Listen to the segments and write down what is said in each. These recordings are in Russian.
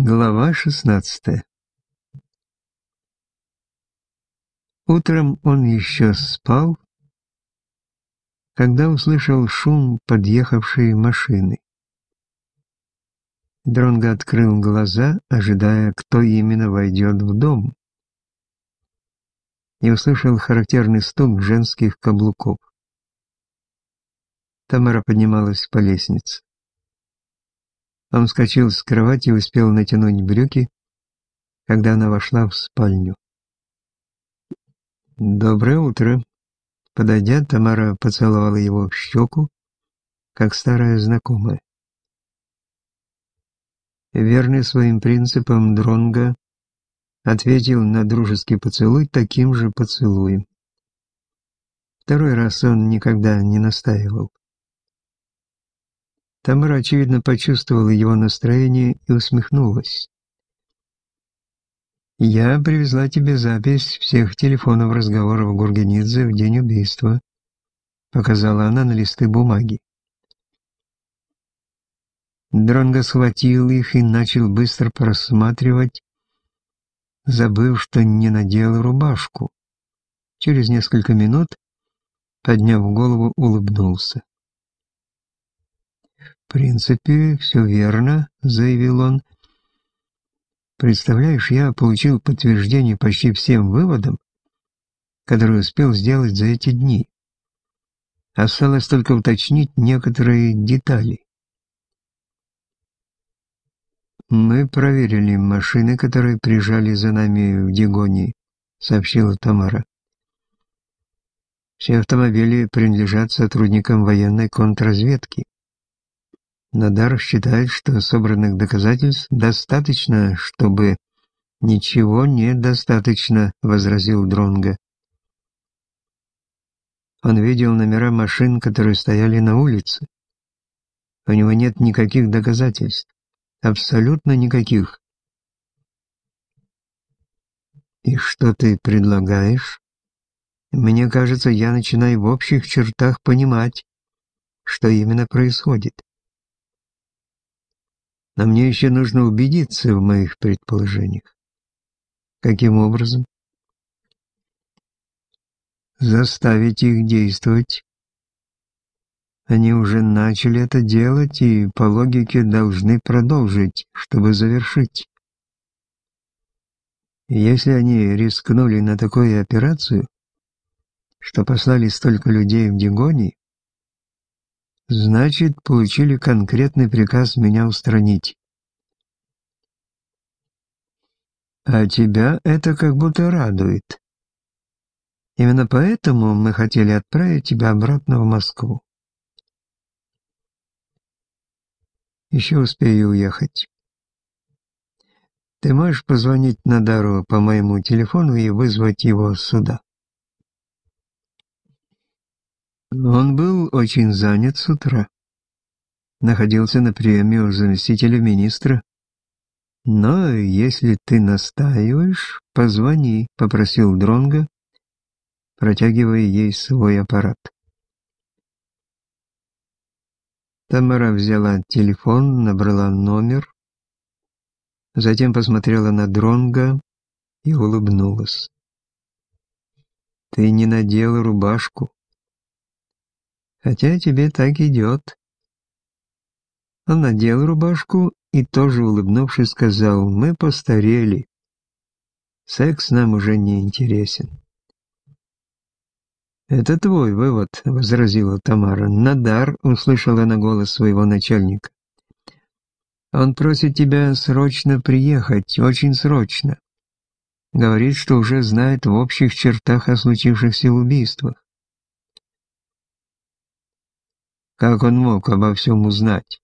Глава шестнадцатая Утром он еще спал, когда услышал шум подъехавшей машины. Дронго открыл глаза, ожидая, кто именно войдет в дом, и услышал характерный стук женских каблуков. Тамара поднималась по лестнице. Он вскочил с кровати и успел натянуть брюки, когда она вошла в спальню. «Доброе утро!» Подойдя, Тамара поцеловала его в щеку, как старая знакомая. Верный своим принципам Дронга ответил на дружеский поцелуй таким же поцелуем. Второй раз он никогда не настаивал. Тамара, очевидно, почувствовала его настроение и усмехнулась. «Я привезла тебе запись всех телефонов разговоров Гургенидзе в день убийства», показала она на листы бумаги. Дронго схватил их и начал быстро просматривать, забыв, что не надел рубашку. Через несколько минут, подняв голову, улыбнулся. «В принципе, все верно», — заявил он. «Представляешь, я получил подтверждение почти всем выводам, которые успел сделать за эти дни. Осталось только уточнить некоторые детали». «Мы проверили машины, которые прижали за нами в Дигонии», — сообщила Тамара. «Все автомобили принадлежат сотрудникам военной контрразведки. Надар считает, что собранных доказательств достаточно, чтобы... «Ничего недостаточно», — возразил Дронга. Он видел номера машин, которые стояли на улице. У него нет никаких доказательств. Абсолютно никаких. «И что ты предлагаешь?» «Мне кажется, я начинаю в общих чертах понимать, что именно происходит но мне еще нужно убедиться в моих предположениях. Каким образом? Заставить их действовать. Они уже начали это делать и, по логике, должны продолжить, чтобы завершить. если они рискнули на такую операцию, что послали столько людей в Дигони, Значит, получили конкретный приказ меня устранить. А тебя это как будто радует. Именно поэтому мы хотели отправить тебя обратно в Москву. Еще успею уехать. Ты можешь позвонить Надару по моему телефону и вызвать его сюда. Он был очень занят с утра. Находился на приеме у заместителя министра. «Но если ты настаиваешь, позвони», — попросил Дронга, протягивая ей свой аппарат. Тамара взяла телефон, набрала номер, затем посмотрела на Дронга и улыбнулась. «Ты не надела рубашку», хотя тебе так идет». Он надел рубашку и тоже улыбнувшись сказал, «Мы постарели. Секс нам уже не интересен». «Это твой вывод», — возразила Тамара. «Надар», — услышала на голос своего начальника. «Он просит тебя срочно приехать, очень срочно. Говорит, что уже знает в общих чертах о случившихся убийствах. Как он мог обо всем узнать?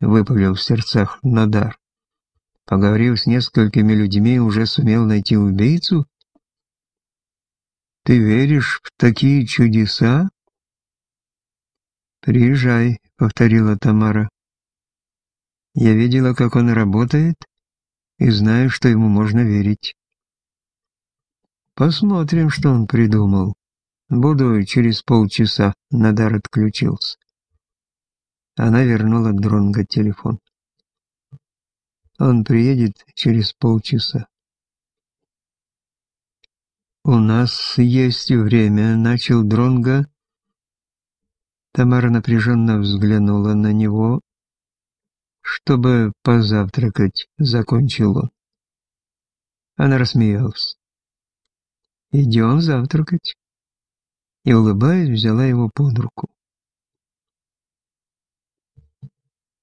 Выпалил в сердцах Надар. Поговорив с несколькими людьми, уже сумел найти убийцу? Ты веришь в такие чудеса? «Приезжай», — повторила Тамара. «Я видела, как он работает, и знаю, что ему можно верить. Посмотрим, что он придумал. Буду через полчаса». Надар отключился. Она вернула Дронго телефон. Он приедет через полчаса. «У нас есть время», — начал Дронга. Тамара напряженно взглянула на него. «Чтобы позавтракать», — закончил он. Она рассмеялась. «Идем завтракать». И, улыбаясь, взяла его под руку.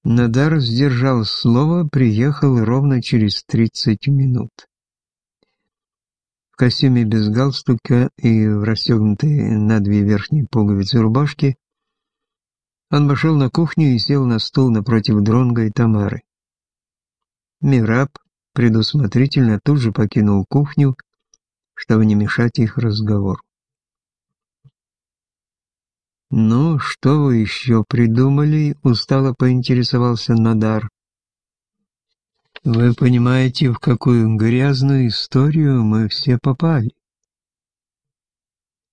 Надар сдержал слово, приехал ровно через тридцать минут в костюме без галстука и в расстегнутой на две верхние пуговицы рубашки, он вошел на кухню и сел на стул напротив Дронга и Тамары. Мираб предусмотрительно тут же покинул кухню, чтобы не мешать их разговору. «Ну, что вы еще придумали?» — устало поинтересовался Надар. Вы понимаете, в какую грязную историю мы все попали?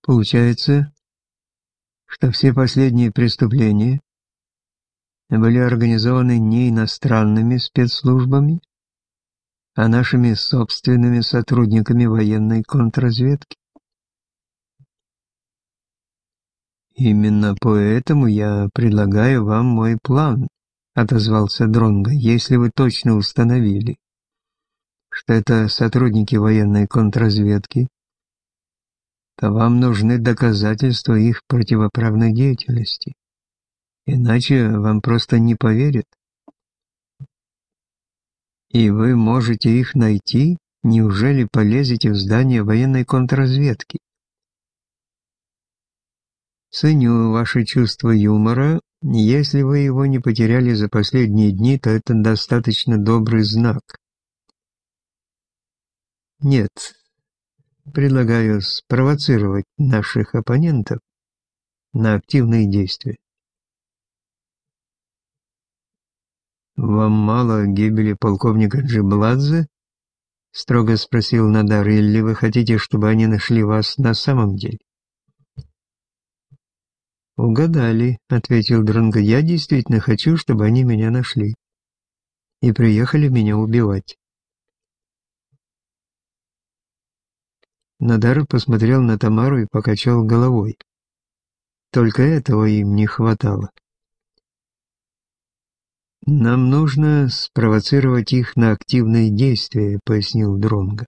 Получается, что все последние преступления были организованы не иностранными спецслужбами, а нашими собственными сотрудниками военной контрразведки. Именно поэтому я предлагаю вам мой план, — отозвался Дронго, — «если вы точно установили, что это сотрудники военной контрразведки, то вам нужны доказательства их противоправной деятельности. Иначе вам просто не поверят. И вы можете их найти? Неужели полезете в здание военной контрразведки? Ценю ваше чувство юмора, если вы его не потеряли за последние дни, то это достаточно добрый знак. Нет, предлагаю спровоцировать наших оппонентов на активные действия. «Вам мало гибели полковника Джибладзе?» — строго спросил Надар, «или вы хотите, чтобы они нашли вас на самом деле?» «Угадали», — ответил Дронго. «Я действительно хочу, чтобы они меня нашли. И приехали меня убивать». Надар посмотрел на Тамару и покачал головой. Только этого им не хватало. «Нам нужно спровоцировать их на активные действия», — пояснил Дронго.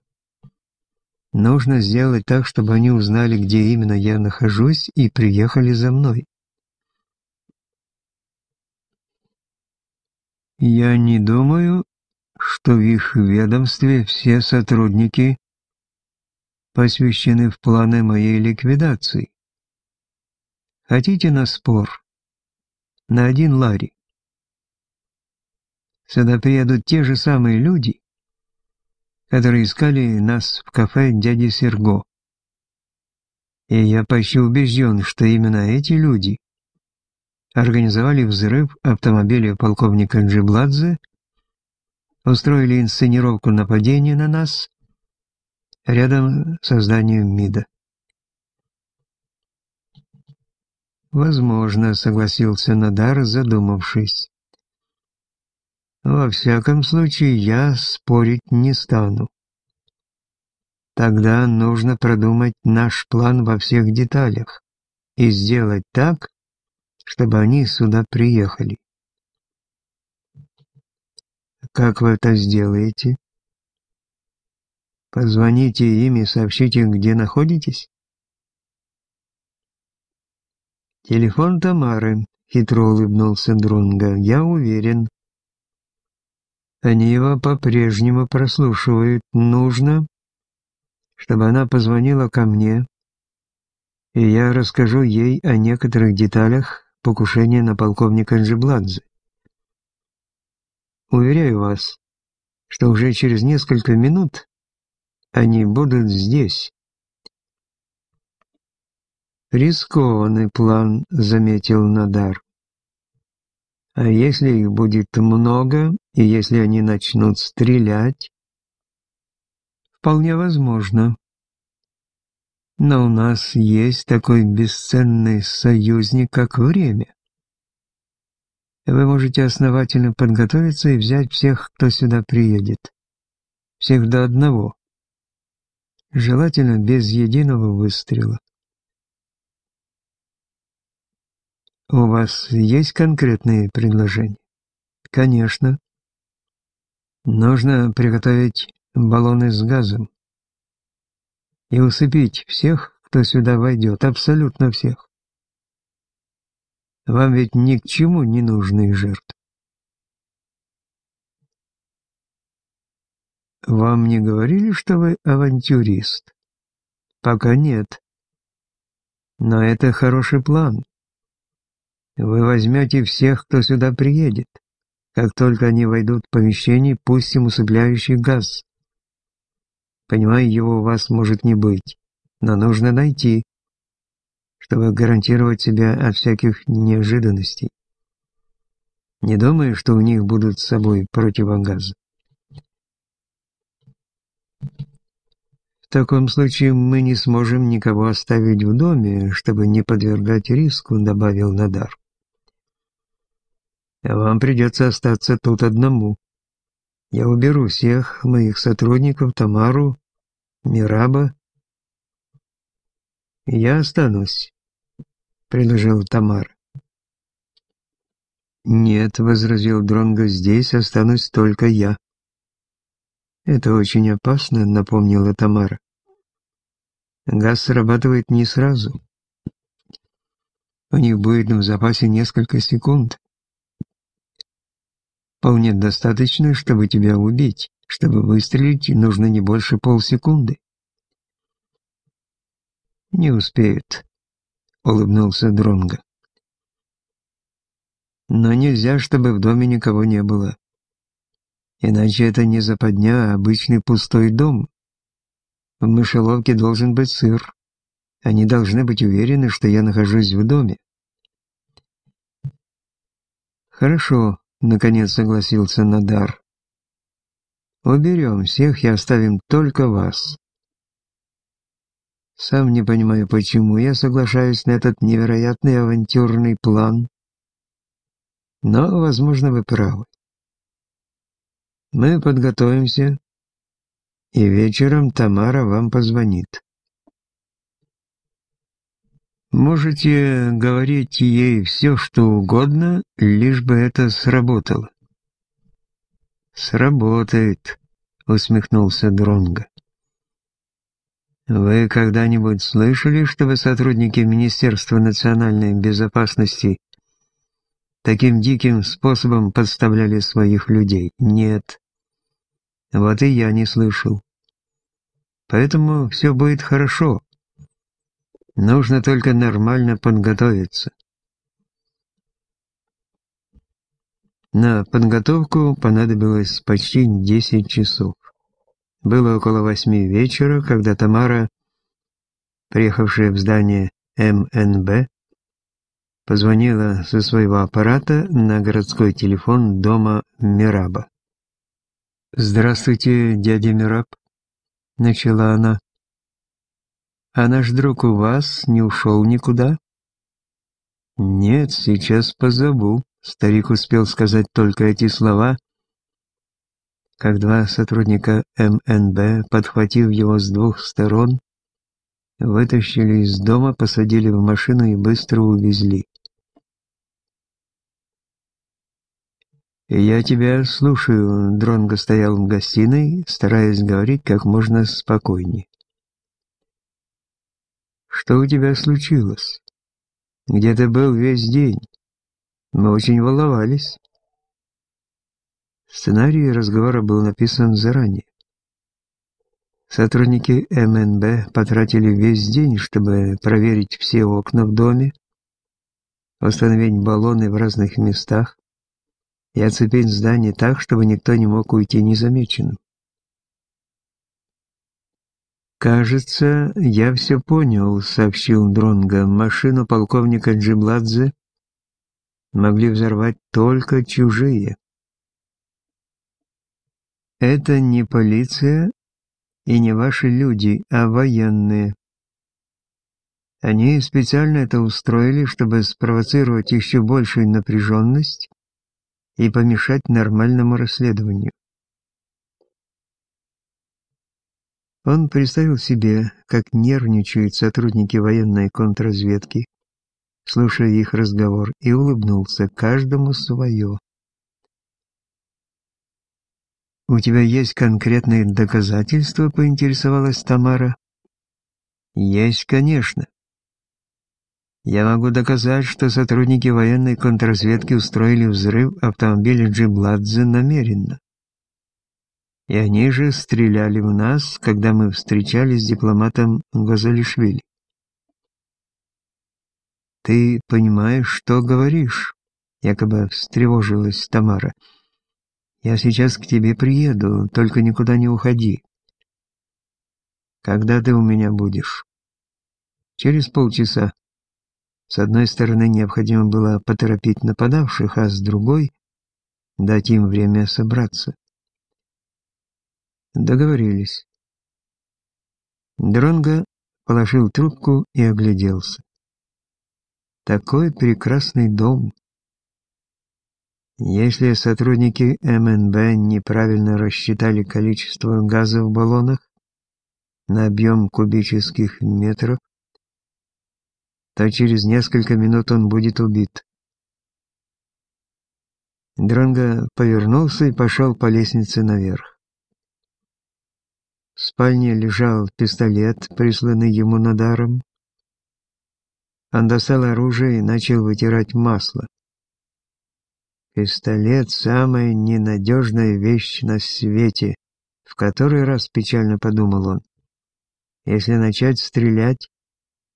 Нужно сделать так, чтобы они узнали, где именно я нахожусь, и приехали за мной. Я не думаю, что в их ведомстве все сотрудники посвящены в планы моей ликвидации. Хотите на спор? На один лари. Сюда приедут те же самые люди, которые искали нас в кафе дяди Серго. И я почти убежден, что именно эти люди организовали взрыв автомобиля полковника Джибладзе, устроили инсценировку нападения на нас рядом с зданием МИДа. «Возможно», — согласился Надар, задумавшись. Во всяком случае, я спорить не стану. Тогда нужно продумать наш план во всех деталях и сделать так, чтобы они сюда приехали. Как вы это сделаете? Позвоните им и сообщите, где находитесь. Телефон Тамары, хитро улыбнулся Друнга. Я уверен, они его по-прежнему прослушивают. Нужно, чтобы она позвонила ко мне, и я расскажу ей о некоторых деталях покушения на полковника Джибладзе. Уверяю вас, что уже через несколько минут они будут здесь. «Рискованный план», — заметил Надар. А если их будет много, и если они начнут стрелять? Вполне возможно. Но у нас есть такой бесценный союзник, как время. вы можете основательно подготовиться и взять всех, кто сюда приедет. Всех до одного. Желательно без единого выстрела. У вас есть конкретные предложения? Конечно. Нужно приготовить баллоны с газом и усыпить всех, кто сюда войдет, абсолютно всех. Вам ведь ни к чему не нужны жертвы. Вам не говорили, что вы авантюрист? Пока нет. Но это хороший план. Вы возьмете всех, кто сюда приедет. Как только они войдут в помещение, пустим усыпляющий газ. Понимаю, его у вас может не быть, но нужно найти чтобы гарантировать себя от всяких неожиданностей. Не думаю, что у них будут с собой противогазы. В таком случае мы не сможем никого оставить в доме, чтобы не подвергать риску, добавил Надар. Вам придется остаться тут одному. Я уберу всех моих сотрудников, Тамару, Мираба. Я останусь. — предложил Тамар. «Нет», — возразил Дронго, — «здесь останусь только я». «Это очень опасно», — напомнила Тамара. «Газ срабатывает не сразу. У них будет в запасе несколько секунд. Вполне достаточно, чтобы тебя убить. Чтобы выстрелить, нужно не больше полсекунды». «Не успеют», улыбнулся Дронго. Но нельзя, чтобы в доме никого не было. Иначе это не западня, а обычный пустой дом. В мышеловке должен быть сыр. Они должны быть уверены, что я нахожусь в доме. Хорошо, наконец согласился Надар. Уберем всех и оставим только вас. Сам не понимаю, почему я соглашаюсь на этот невероятный авантюрный план. Но, возможно, вы правы. Мы подготовимся, и вечером Тамара вам позвонит. Можете говорить ей все, что угодно, лишь бы это сработало. «Сработает», — усмехнулся Дронго. Вы когда-нибудь слышали, чтобы сотрудники Министерства национальной безопасности таким диким способом подставляли своих людей? Нет. Вот и я не слышал. Поэтому все будет хорошо. Нужно только нормально подготовиться. На подготовку понадобилось почти 10 часов. Было около восьми вечера, когда Тамара, приехавшая в здание МНБ, позвонила со своего аппарата на городской телефон дома Мираба. «Здравствуйте, дядя Мираб», — начала она. «А наш друг у вас не ушел никуда?» «Нет, сейчас позову», — старик успел сказать только эти слова, как два сотрудника МНБ, подхватив его с двух сторон, вытащили из дома, посадили в машину и быстро увезли. «Я тебя слушаю», — Дронго стоял в гостиной, стараясь говорить как можно спокойнее. «Что у тебя случилось? Где ты был весь день? Мы очень волновались». Сценарий разговора был написан заранее. Сотрудники МНБ потратили весь день, чтобы проверить все окна в доме, установить баллоны в разных местах и оцепить здание так, чтобы никто не мог уйти незамеченным. «Кажется, я все понял», — сообщил Дронго. «Машину полковника Джибладзе могли взорвать только чужие». Это не полиция и не ваши люди, а военные. Они специально это устроили, чтобы спровоцировать еще большую напряженность и помешать нормальному расследованию. Он представил себе, как нервничают сотрудники военной контрразведки, слушая их разговор, и улыбнулся каждому свое. «У тебя есть конкретные доказательства?» — поинтересовалась Тамара. «Есть, конечно. Я могу доказать, что сотрудники военной контрразведки устроили взрыв автомобиля Джибладзе намеренно. И они же стреляли в нас, когда мы встречались с дипломатом Газалишвили. «Ты понимаешь, что говоришь?» — якобы встревожилась Тамара. «Я сейчас к тебе приеду, только никуда не уходи». «Когда ты у меня будешь?» «Через полчаса». С одной стороны, необходимо было поторопить нападавших, а с другой — дать им время собраться. Договорились. Дронго положил трубку и огляделся. Такой прекрасный дом. Если сотрудники МНБ неправильно рассчитали количество газа в баллонах на объем кубических метров, то через несколько минут он будет убит. Дронго повернулся и пошел по лестнице наверх. В спальне лежал пистолет, присланный ему надаром. Он достал оружие и начал вытирать масло. Пистолет — самая ненадежная вещь на свете, в который раз печально подумал он. Если начать стрелять,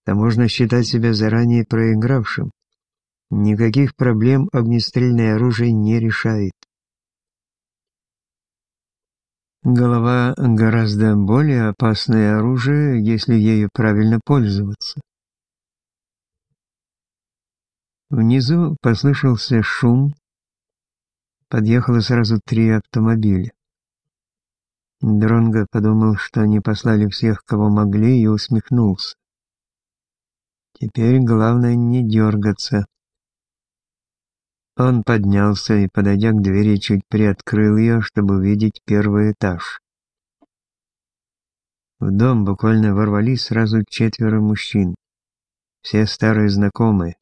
то можно считать себя заранее проигравшим. Никаких проблем огнестрельное оружие не решает. Голова гораздо более опасное оружие, если ею правильно пользоваться. Внизу послышался шум. Подъехало сразу три автомобиля. Дронго подумал, что они послали всех, кого могли, и усмехнулся. Теперь главное не дергаться. Он поднялся и, подойдя к двери, чуть приоткрыл ее, чтобы увидеть первый этаж. В дом буквально ворвались сразу четверо мужчин. Все старые знакомые,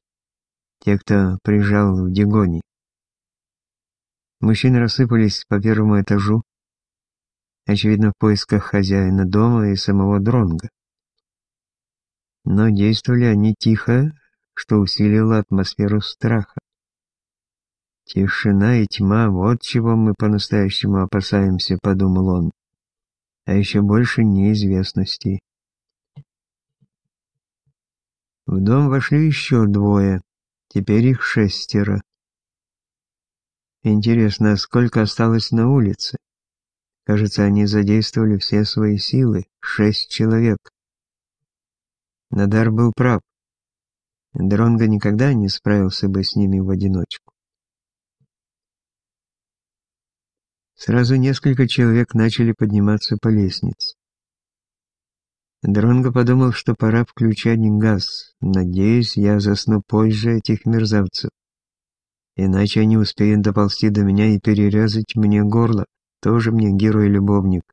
те, кто приезжал в Дигони. Мужчины рассыпались по первому этажу, очевидно, в поисках хозяина дома и самого Дронга. Но действовали они тихо, что усилило атмосферу страха. «Тишина и тьма — вот чего мы по-настоящему опасаемся», — подумал он. «А еще больше неизвестности». В дом вошли еще двое, теперь их шестеро. Интересно, сколько осталось на улице? Кажется, они задействовали все свои силы, шесть человек. Надар был прав. Дронго никогда не справился бы с ними в одиночку. Сразу несколько человек начали подниматься по лестнице. Дронго подумал, что пора включать газ. Надеюсь, я засну позже этих мерзавцев. Иначе они успеют доползти до меня и перерезать мне горло. Тоже мне герой-любовник.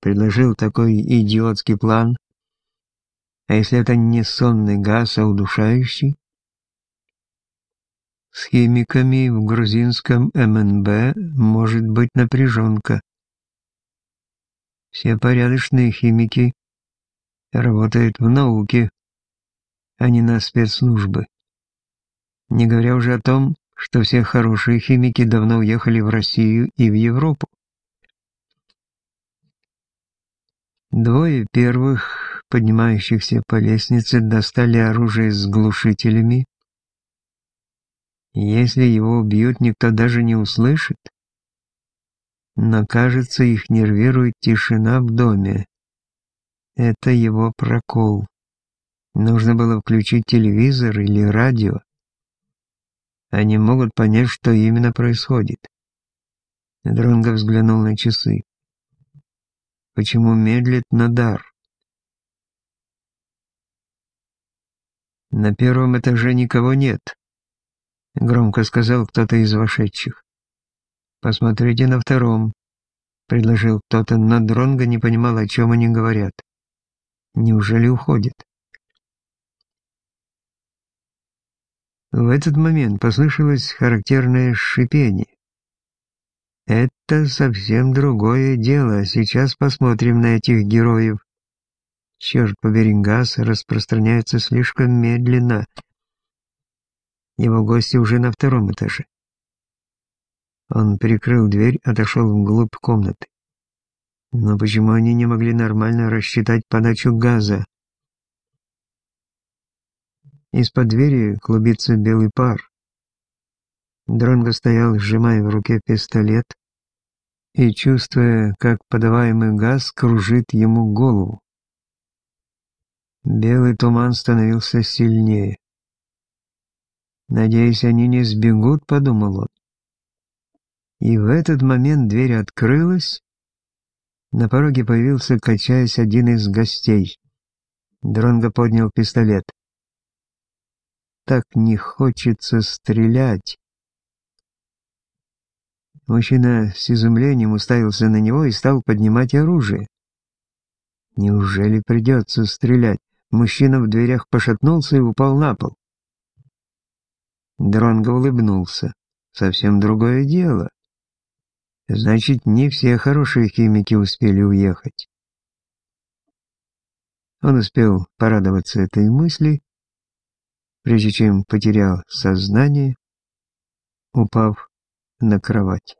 Предложил такой идиотский план. А если это не сонный газ, а удушающий? С химиками в грузинском МНБ может быть напряженка. Все порядочные химики работают в науке, а не на спецслужбы. Не говоря уже о том, что все хорошие химики давно уехали в Россию и в Европу. Двое первых, поднимающихся по лестнице, достали оружие с глушителями если его убьют, никто даже не услышит. Но, кажется, их нервирует тишина в доме. Это его прокол. Нужно было включить телевизор или радио. Они могут понять, что именно происходит. Дронго взглянул на часы. Почему медлит Надар? На первом этаже никого нет. — громко сказал кто-то из вошедших. «Посмотрите на втором», — предложил кто-то, но Дронго не понимал, о чем они говорят. «Неужели уходит?» В этот момент послышалось характерное шипение. «Это совсем другое дело. Сейчас посмотрим на этих героев». Черт побери, газ распространяется слишком медленно. Его гости уже на втором этаже. Он прикрыл дверь, отошел вглубь комнаты. Но почему они не могли нормально рассчитать подачу газа? Из-под двери клубится белый пар. Дронго стоял, сжимая в руке пистолет и чувствуя, как подаваемый газ кружит ему голову. Белый туман становился сильнее. «Надеюсь, они не сбегут», — подумал он. И в этот момент дверь открылась. На пороге появился, качаясь, один из гостей. Дронго поднял пистолет так не хочется стрелять. Мужчина с изумлением уставился на него и стал поднимать оружие. Неужели придется стрелять? Мужчина в дверях пошатнулся и упал на пол. Дронго улыбнулся. Совсем другое дело. Значит, не все хорошие химики успели уехать. Он успел порадоваться этой мысли прежде чем потерял сознание, упав на кровать.